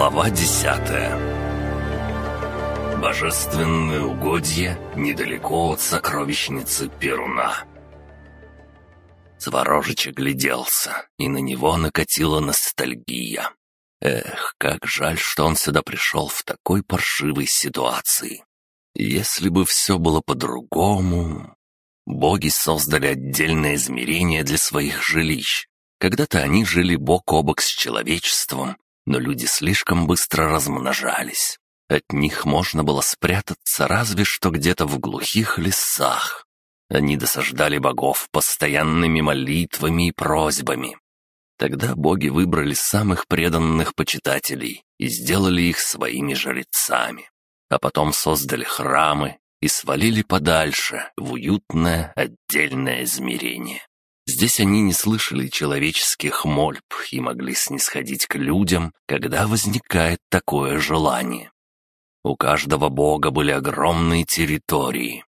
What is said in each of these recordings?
Глава десятая Божественное угодье недалеко от сокровищницы Перуна. Сворожич огляделся, и на него накатила ностальгия. Эх, как жаль, что он сюда пришел в такой паршивой ситуации. Если бы все было по-другому... Боги создали отдельное измерение для своих жилищ. Когда-то они жили бок о бок с человечеством, но люди слишком быстро размножались. От них можно было спрятаться разве что где-то в глухих лесах. Они досаждали богов постоянными молитвами и просьбами. Тогда боги выбрали самых преданных почитателей и сделали их своими жрецами. А потом создали храмы и свалили подальше в уютное отдельное измерение. Здесь они не слышали человеческих мольб и могли снисходить к людям, когда возникает такое желание. У каждого бога были огромные территории.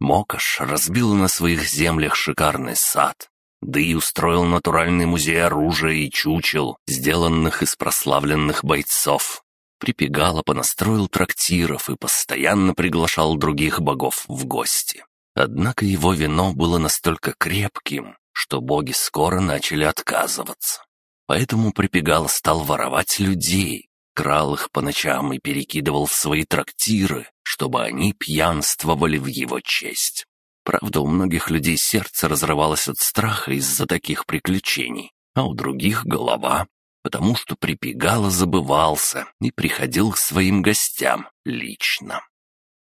Мокаш разбил на своих землях шикарный сад, да и устроил натуральный музей оружия и чучел, сделанных из прославленных бойцов. Припегало понастроил трактиров и постоянно приглашал других богов в гости. Однако его вино было настолько крепким, что боги скоро начали отказываться. Поэтому Припегал стал воровать людей, крал их по ночам и перекидывал в свои трактиры, чтобы они пьянствовали в его честь. Правда, у многих людей сердце разрывалось от страха из-за таких приключений, а у других — голова, потому что Припегало забывался и приходил к своим гостям лично.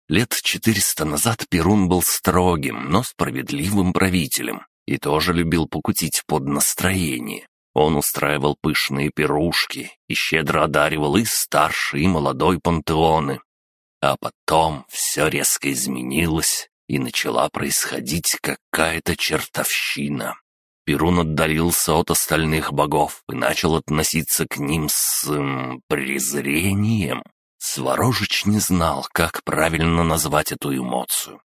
Лет четыреста назад Перун был строгим, но справедливым правителем, и тоже любил покутить под настроение. Он устраивал пышные пирушки и щедро одаривал и старший, и молодой пантеоны. А потом все резко изменилось, и начала происходить какая-то чертовщина. Перун отдалился от остальных богов и начал относиться к ним с... Эм, презрением. Сворожич не знал, как правильно назвать эту эмоцию.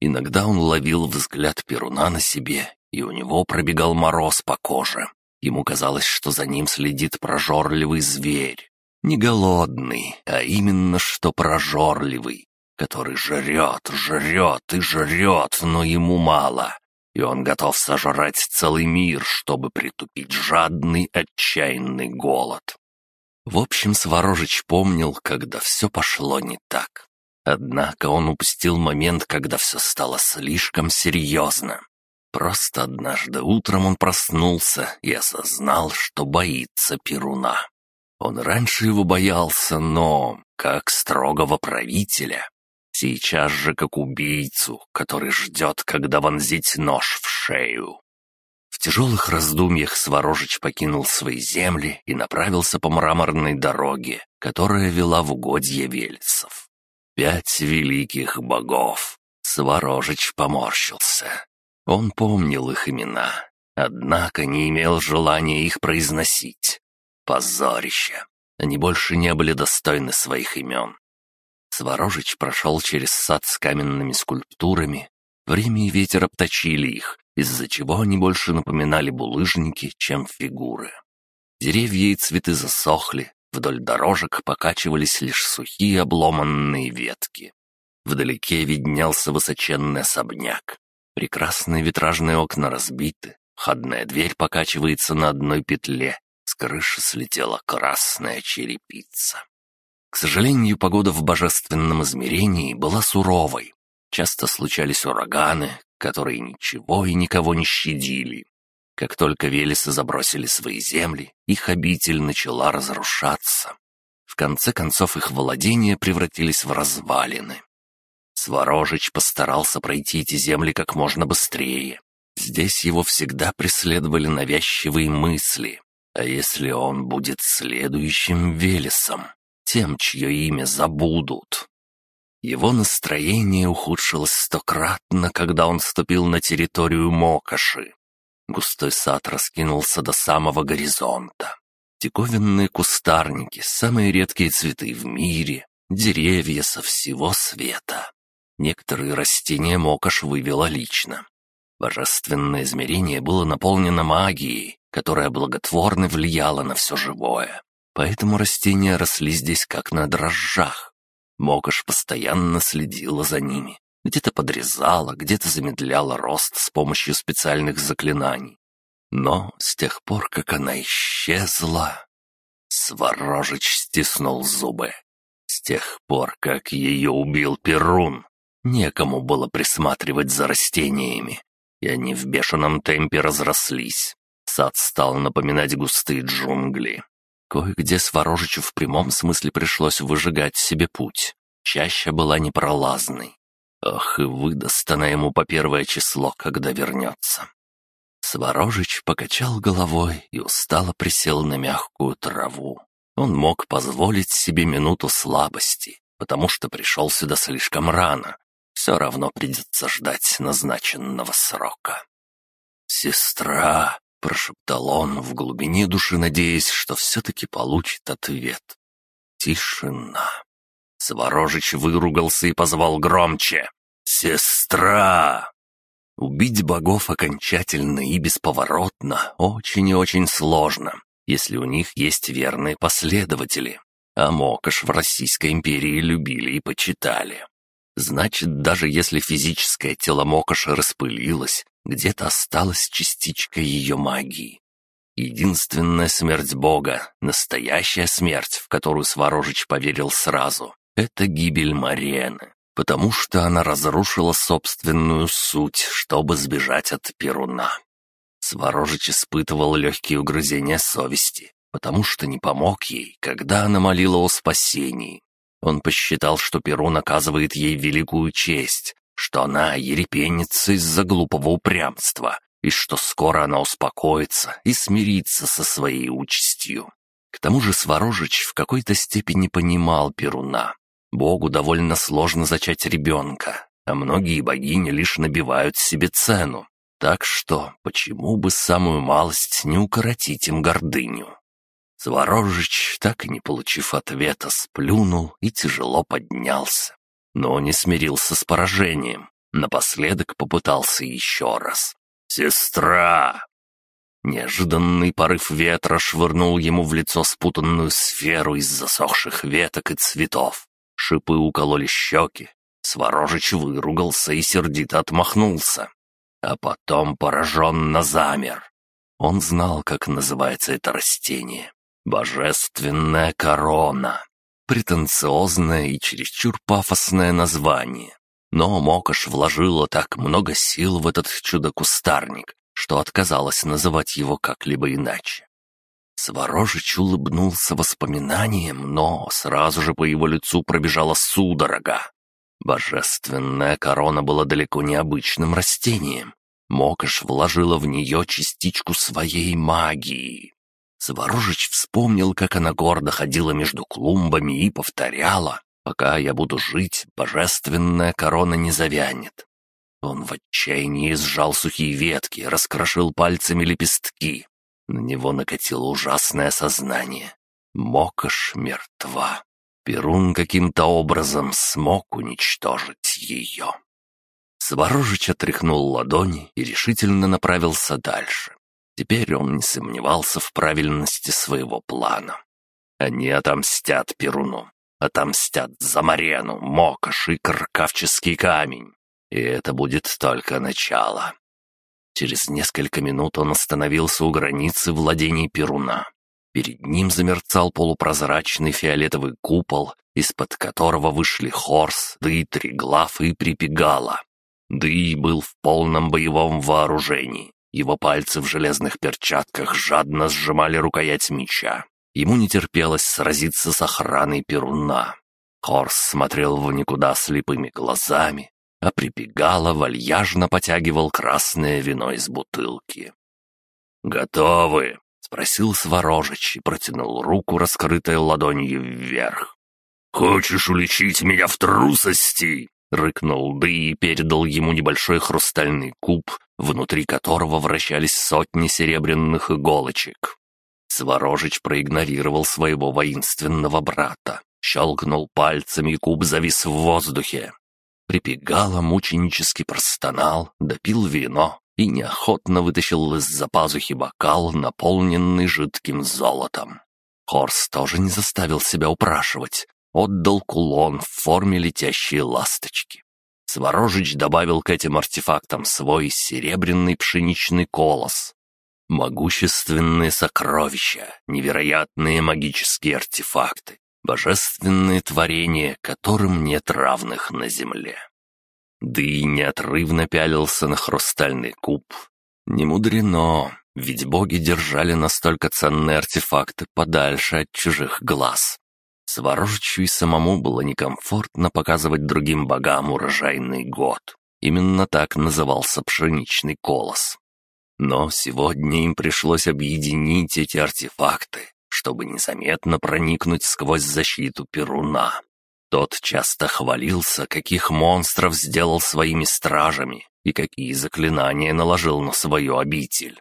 Иногда он ловил взгляд Перуна на себе и у него пробегал мороз по коже. Ему казалось, что за ним следит прожорливый зверь. Не голодный, а именно что прожорливый, который жрет, жрет и жрет, но ему мало. И он готов сожрать целый мир, чтобы притупить жадный, отчаянный голод. В общем, Сворожич помнил, когда все пошло не так. Однако он упустил момент, когда все стало слишком серьезно. Просто однажды утром он проснулся и осознал, что боится Перуна. Он раньше его боялся, но как строгого правителя. Сейчас же как убийцу, который ждет, когда вонзить нож в шею. В тяжелых раздумьях Сворожич покинул свои земли и направился по мраморной дороге, которая вела в угодье Вельцев. Пять великих богов. Сворожич поморщился. Он помнил их имена, однако не имел желания их произносить. Позорище! Они больше не были достойны своих имен. Сворожич прошел через сад с каменными скульптурами. Время и ветер обточили их, из-за чего они больше напоминали булыжники, чем фигуры. Деревья и цветы засохли, вдоль дорожек покачивались лишь сухие обломанные ветки. Вдалеке виднелся высоченный особняк. Прекрасные витражные окна разбиты, входная дверь покачивается на одной петле, с крыши слетела красная черепица. К сожалению, погода в божественном измерении была суровой. Часто случались ураганы, которые ничего и никого не щадили. Как только Велесы забросили свои земли, их обитель начала разрушаться. В конце концов их владения превратились в развалины. Сворожич постарался пройти эти земли как можно быстрее. Здесь его всегда преследовали навязчивые мысли. А если он будет следующим Велесом, тем, чье имя забудут? Его настроение ухудшилось стократно, когда он ступил на территорию Мокоши. Густой сад раскинулся до самого горизонта. Диковинные кустарники, самые редкие цветы в мире, деревья со всего света. Некоторые растения Мокаш вывела лично. Божественное измерение было наполнено магией, которая благотворно влияла на все живое. поэтому растения росли здесь как на дрожжах. Мокош постоянно следила за ними, где-то подрезала, где-то замедляла рост с помощью специальных заклинаний. Но с тех пор, как она исчезла... Сворожич стиснул зубы. С тех пор, как ее убил Перун, некому было присматривать за растениями, и они в бешеном темпе разрослись. Сад стал напоминать густые джунгли. Кое-где Сворожичу в прямом смысле пришлось выжигать себе путь. Чаще была непролазной. Ох, и выдаст она ему по первое число, когда вернется. Сворожич покачал головой и устало присел на мягкую траву. Он мог позволить себе минуту слабости, потому что пришел сюда слишком рано. Все равно придется ждать назначенного срока. «Сестра!» — прошептал он в глубине души, надеясь, что все-таки получит ответ. Тишина. Сворожич выругался и позвал громче. «Сестра!» Убить богов окончательно и бесповоротно очень и очень сложно, если у них есть верные последователи. А Мокош в Российской империи любили и почитали. Значит, даже если физическое тело Мокоша распылилось, где-то осталась частичка ее магии. Единственная смерть Бога, настоящая смерть, в которую Сворожич поверил сразу, это гибель Марены потому что она разрушила собственную суть, чтобы сбежать от Перуна. Сворожич испытывал легкие угрызения совести, потому что не помог ей, когда она молила о спасении. Он посчитал, что Перун оказывает ей великую честь, что она ерепенится из-за глупого упрямства, и что скоро она успокоится и смирится со своей участью. К тому же Сворожич в какой-то степени понимал Перуна, Богу довольно сложно зачать ребенка, а многие богини лишь набивают себе цену. Так что почему бы самую малость не укоротить им гордыню? Сворожич, так и не получив ответа, сплюнул и тяжело поднялся. Но не смирился с поражением. Напоследок попытался еще раз. «Сестра!» Неожиданный порыв ветра швырнул ему в лицо спутанную сферу из засохших веток и цветов. Шипы укололи щеки. Сворожич выругался и сердито отмахнулся. А потом пораженно замер. Он знал, как называется это растение. Божественная корона. Претенциозное и чересчур пафосное название. Но Мокош вложила так много сил в этот чудо-кустарник, что отказалась называть его как-либо иначе. Сворожич улыбнулся воспоминанием, но сразу же по его лицу пробежала судорога. Божественная корона была далеко не обычным растением. Мокош вложила в нее частичку своей магии. Сворожич вспомнил, как она гордо ходила между клумбами и повторяла «Пока я буду жить, божественная корона не завянет». Он в отчаянии сжал сухие ветки, раскрошил пальцами лепестки, на него накатило ужасное сознание. Мокош мертва. Перун каким-то образом смог уничтожить ее. Сворожич отряхнул ладони и решительно направился дальше. Теперь он не сомневался в правильности своего плана. Они отомстят Перуну, отомстят за Марену, Мокош и Кркавческий камень. И это будет только начало. Через несколько минут он остановился у границы владений Перуна. Перед ним замерцал полупрозрачный фиолетовый купол, из-под которого вышли Хорс, Дый, Триглав и Припегала. Дый был в полном боевом вооружении. Его пальцы в железных перчатках жадно сжимали рукоять меча. Ему не терпелось сразиться с охраной Перуна. Хорс смотрел в никуда слепыми глазами, а прибегала, вальяжно потягивал красное вино из бутылки. «Готовы?» — спросил Сворожич и протянул руку, раскрытой ладонью вверх. «Хочешь уличить меня в трусости?» — рыкнул Ды и передал ему небольшой хрустальный куб, внутри которого вращались сотни серебряных иголочек. Сворожич проигнорировал своего воинственного брата, щелкнул пальцами, и куб завис в воздухе. Припегало, мученически простонал, допил вино и неохотно вытащил из-за пазухи бокал, наполненный жидким золотом. Хорс тоже не заставил себя упрашивать. Отдал кулон в форме летящей ласточки. Сворожич добавил к этим артефактам свой серебряный пшеничный колос. Могущественные сокровища, невероятные магические артефакты, божественные творения, которым нет равных на земле. Да и неотрывно пялился на хрустальный куб. Не мудрено, ведь боги держали настолько ценные артефакты подальше от чужих глаз. Сворожичу и самому было некомфортно показывать другим богам урожайный год. Именно так назывался пшеничный колос. Но сегодня им пришлось объединить эти артефакты, чтобы незаметно проникнуть сквозь защиту Перуна. Тот часто хвалился, каких монстров сделал своими стражами и какие заклинания наложил на свою обитель.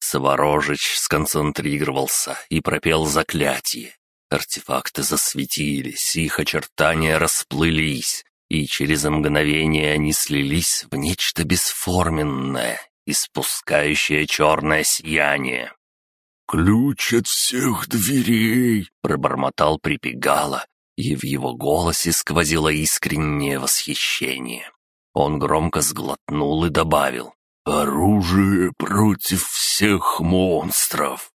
Сворожич сконцентрировался и пропел заклятие. Артефакты засветились, их очертания расплылись, и через мгновение они слились в нечто бесформенное, испускающее черное сияние. «Ключ от всех дверей!» — пробормотал Припегало, и в его голосе сквозило искреннее восхищение. Он громко сглотнул и добавил «Оружие против всех монстров!»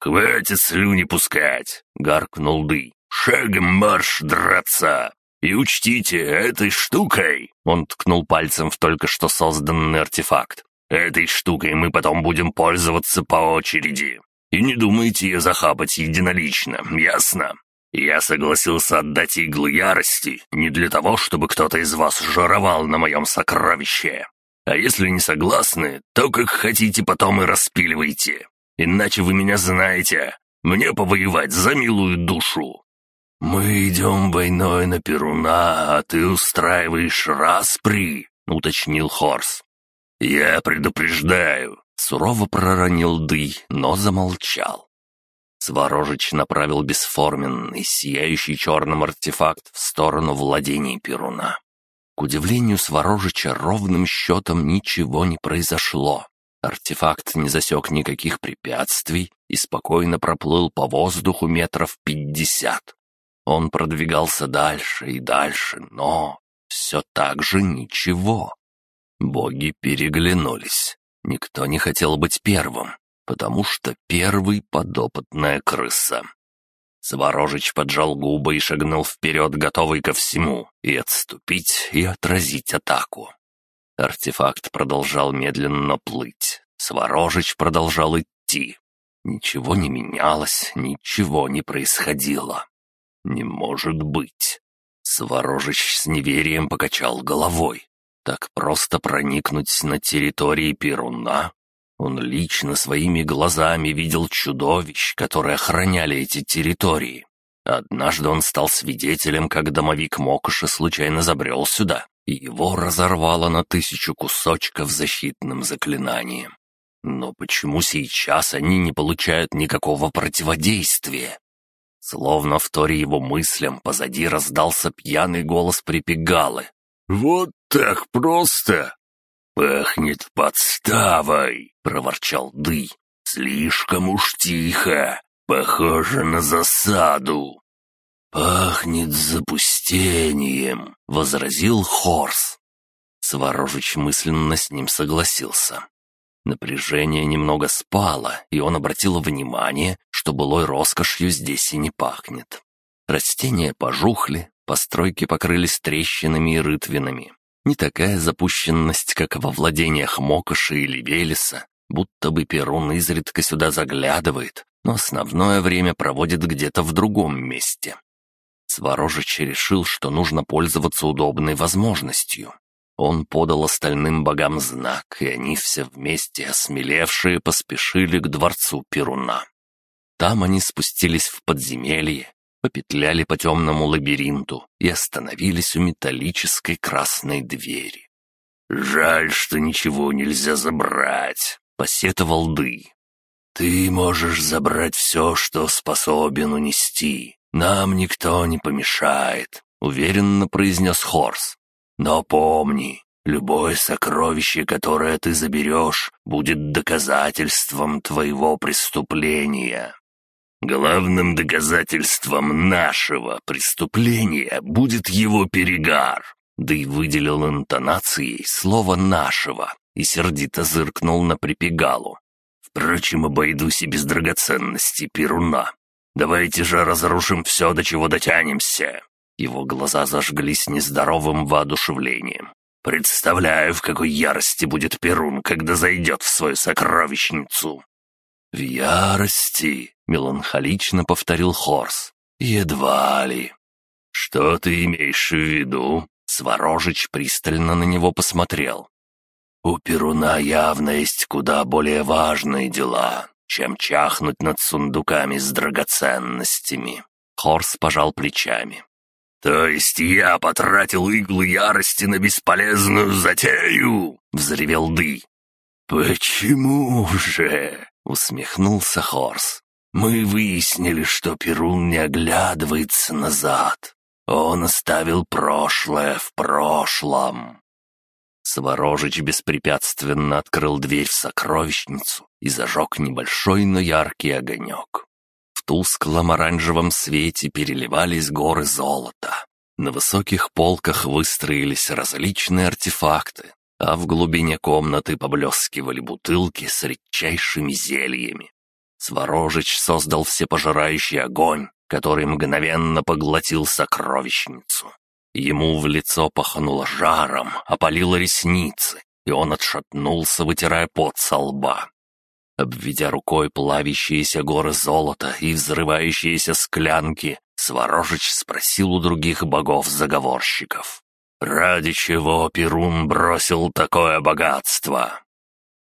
«Хватит слюни пускать!» — гаркнул Ды. «Шагом марш драться! И учтите, этой штукой...» Он ткнул пальцем в только что созданный артефакт. «Этой штукой мы потом будем пользоваться по очереди. И не думайте ее захапать единолично, ясно? Я согласился отдать иглы ярости не для того, чтобы кто-то из вас жировал на моем сокровище. А если не согласны, то как хотите потом и распиливайте. Иначе вы меня знаете. Мне повоевать за милую душу. Мы идем войной на Перуна, а ты устраиваешь распри, уточнил Хорс. Я предупреждаю, сурово проронил Ды, но замолчал. Сворожич направил бесформенный, сияющий черным артефакт в сторону владений Перуна. К удивлению Сворожича ровным счетом ничего не произошло. Артефакт не засек никаких препятствий и спокойно проплыл по воздуху метров пятьдесят. Он продвигался дальше и дальше, но все так же ничего. Боги переглянулись. Никто не хотел быть первым потому что первый подопытная крыса. Сворожич поджал губы и шагнул вперед, готовый ко всему, и отступить, и отразить атаку. Артефакт продолжал медленно плыть. Сворожич продолжал идти. Ничего не менялось, ничего не происходило. Не может быть. Сворожич с неверием покачал головой. Так просто проникнуть на территории Перуна он лично своими глазами видел чудовищ, которые охраняли эти территории. Однажды он стал свидетелем, как домовик Мокоша случайно забрел сюда, и его разорвало на тысячу кусочков защитным заклинанием. Но почему сейчас они не получают никакого противодействия? Словно в торе его мыслям позади раздался пьяный голос припегалы. «Вот так просто! «Пахнет подставой!» — проворчал Дый. «Слишком уж тихо. Похоже на засаду». «Пахнет запустением», — возразил Хорс. Сворожич мысленно с ним согласился. Напряжение немного спало, и он обратил внимание, что былой роскошью здесь и не пахнет. Растения пожухли, постройки покрылись трещинами и рытвинами. Не такая запущенность, как во владениях Мокоши или Велеса, будто бы Перун изредка сюда заглядывает, но основное время проводит где-то в другом месте. Сворожич решил, что нужно пользоваться удобной возможностью. Он подал остальным богам знак, и они все вместе, осмелевшие, поспешили к дворцу Перуна. Там они спустились в подземелье попетляли по темному лабиринту и остановились у металлической красной двери. «Жаль, что ничего нельзя забрать», — посетовал Ды. «Ты можешь забрать все, что способен унести. Нам никто не помешает», — уверенно произнес Хорс. «Но помни, любое сокровище, которое ты заберешь, будет доказательством твоего преступления». Главным доказательством нашего преступления будет его перегар. Да и выделил интонацией слово «нашего» и сердито зыркнул на припегалу. Впрочем, обойдусь и без драгоценностей Перуна. Давайте же разрушим все, до чего дотянемся. Его глаза зажглись нездоровым воодушевлением. Представляю, в какой ярости будет Перун, когда зайдет в свою сокровищницу. «В ярости», — меланхолично повторил Хорс. «Едва ли». «Что ты имеешь в виду?» Сворожич пристально на него посмотрел. «У Перуна явно есть куда более важные дела, чем чахнуть над сундуками с драгоценностями». Хорс пожал плечами. «То есть я потратил иглы ярости на бесполезную затею?» — взревел Ды. «Почему же?» — усмехнулся Хорс. «Мы выяснили, что Перун не оглядывается назад. Он оставил прошлое в прошлом». Сворожич беспрепятственно открыл дверь в сокровищницу и зажег небольшой, но яркий огонек. В тусклом оранжевом свете переливались горы золота. На высоких полках выстроились различные артефакты, а в глубине комнаты поблескивали бутылки с редчайшими зельями. Сворожич создал всепожирающий огонь, который мгновенно поглотил сокровищницу. Ему в лицо пахнуло жаром, опалило ресницы, и он отшатнулся, вытирая пот со лба. Обведя рукой плавящиеся горы золота и взрывающиеся склянки, Сворожич спросил у других богов-заговорщиков. Ради чего Перун бросил такое богатство?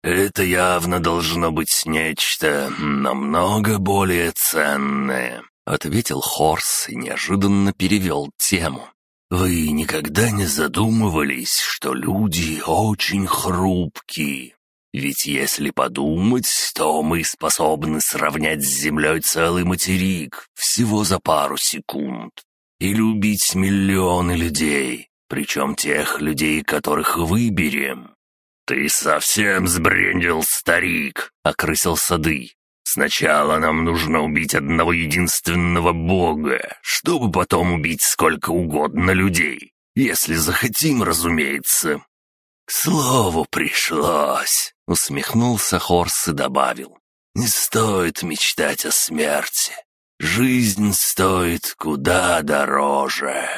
Это явно должно быть нечто намного более ценное, ответил Хорс и неожиданно перевел тему. Вы никогда не задумывались, что люди очень хрупкие? Ведь если подумать, то мы способны сравнять с Землей целый материк всего за пару секунд и любить миллионы людей, причем тех людей, которых выберем». «Ты совсем сбрендил, старик!» — окрысил Сады. «Сначала нам нужно убить одного единственного бога, чтобы потом убить сколько угодно людей. Если захотим, разумеется». «К слову, пришлось!» — усмехнулся Хорс и добавил. «Не стоит мечтать о смерти. Жизнь стоит куда дороже».